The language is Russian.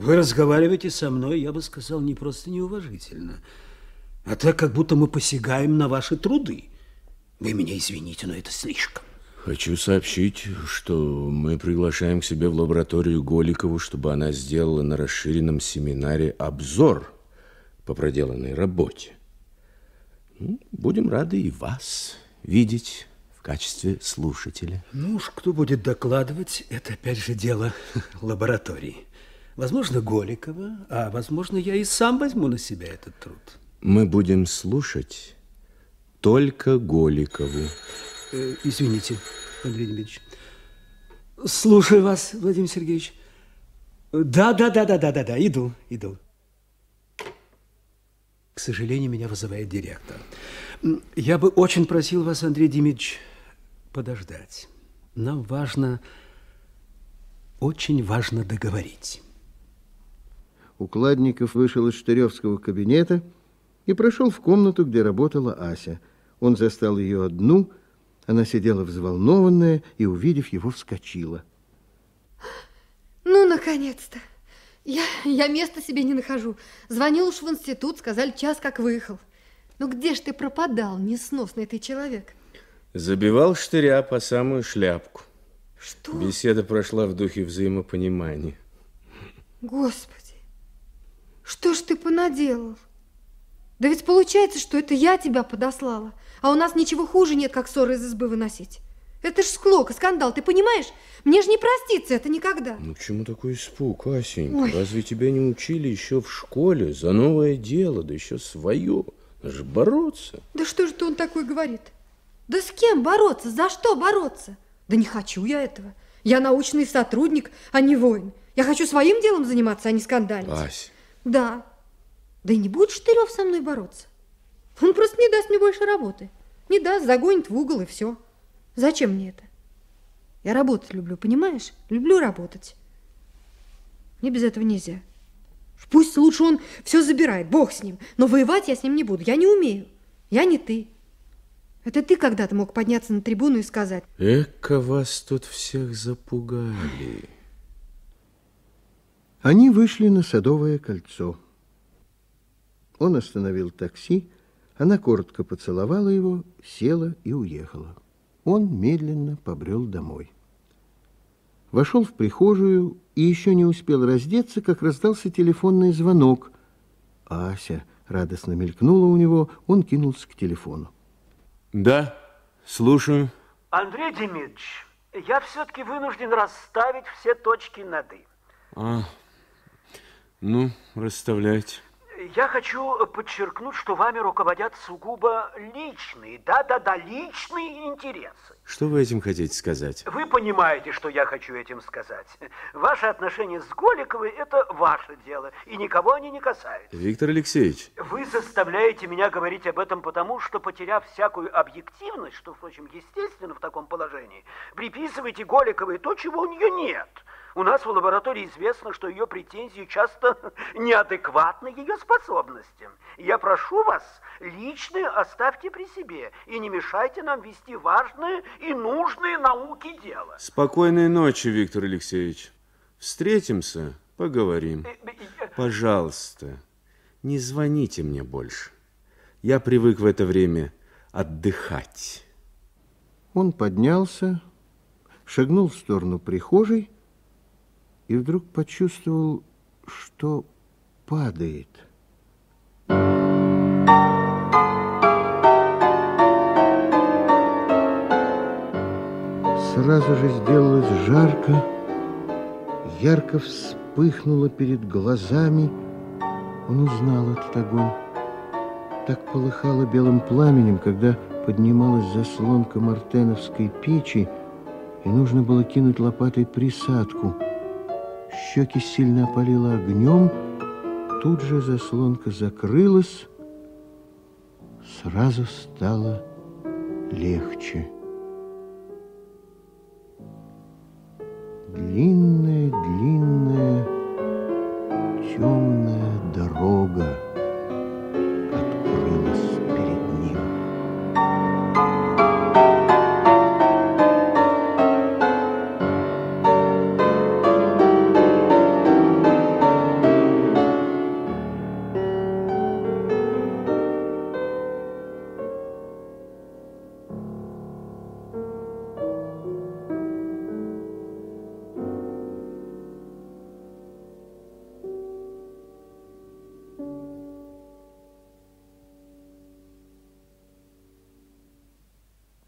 Вы разговариваете со мной, я бы сказал, не просто неуважительно, а так, как будто мы посягаем на ваши труды. Вы меня извините, но это слишком. Хочу сообщить, что мы приглашаем к себе в лабораторию Голикову, чтобы она сделала на расширенном семинаре обзор по проделанной работе. Ну, будем рады и вас видеть в качестве слушателя. Ну уж кто будет докладывать, это опять же дело лаборатории. Возможно, Голикова, а возможно, я и сам возьму на себя этот труд. Мы будем слушать только Голикову. Э, извините, Андрей Дмитриевич. Слушаю вас, Владимир Сергеевич. Да, да, да, да, да, да, да, иду, иду. К сожалению, меня вызывает директор. Я бы очень просил вас, Андрей Дмитриевич, подождать. Нам важно, очень важно договорить. Укладников вышел из Штыревского кабинета и прошел в комнату, где работала Ася. Он застал ее одну, она сидела взволнованная и, увидев его, вскочила. Ну, наконец-то! Я, я места себе не нахожу. Звонил уж в институт, сказали, час как выехал. Ну где ж ты пропадал, несносный ты человек? Забивал штыря по самую шляпку. Что? Беседа прошла в духе взаимопонимания. Господи, что ж ты понаделал? Да ведь получается, что это я тебя подослала, а у нас ничего хуже нет, как ссоры из избы выносить. Это ж склока, скандал, ты понимаешь? Мне же не простится это никогда. Ну, чему такой испуг, Асенька? Ой. Разве тебя не учили еще в школе за новое дело, да еще свое? Надо же бороться. Да что же ты он такой говорит? Да с кем бороться? За что бороться? Да не хочу я этого. Я научный сотрудник, а не воин. Я хочу своим делом заниматься, а не скандалить. Ась. Да. Да и не будет Штырев со мной бороться. Он просто не даст мне больше работы. Не даст, загонит в угол и все. Зачем мне это? Я работать люблю, понимаешь? Люблю работать. Мне без этого нельзя. Пусть лучше он все забирает, бог с ним. Но воевать я с ним не буду, я не умею. Я не ты. Это ты когда-то мог подняться на трибуну и сказать. Эка вас тут всех запугали. Они вышли на Садовое кольцо. Он остановил такси, она коротко поцеловала его, села и уехала. Он медленно побрел домой. Вошел в прихожую и еще не успел раздеться, как раздался телефонный звонок. Ася радостно мелькнула у него, он кинулся к телефону. Да, слушаю. Андрей Демидович, я все-таки вынужден расставить все точки над «и». А, ну, расставляйте. Я хочу подчеркнуть, что вами руководят сугубо личные, да-да-да, личные интересы. Что вы этим хотите сказать? Вы понимаете, что я хочу этим сказать. Ваши отношения с Голиковой – это ваше дело, и никого они не касаются. Виктор Алексеевич. Вы заставляете меня говорить об этом потому, что, потеряв всякую объективность, что, впрочем, естественно в таком положении, приписываете Голиковой то, чего у нее нет – у нас в лаборатории известно, что ее претензии часто неадекватны ее способностям. Я прошу вас, личное оставьте при себе и не мешайте нам вести важные и нужные науки дело. Спокойной ночи, Виктор Алексеевич. Встретимся, поговорим. Э, э, Пожалуйста, не звоните мне больше. Я привык в это время отдыхать. Он поднялся, шагнул в сторону прихожей, и вдруг почувствовал, что падает. Сразу же сделалось жарко, ярко вспыхнуло перед глазами. Он узнал этот огонь. Так полыхало белым пламенем, когда поднималась заслонка мартеновской печи, и нужно было кинуть лопатой присадку – щеки сильно опалило огнем, тут же заслонка закрылась, сразу стало легче. Длинная,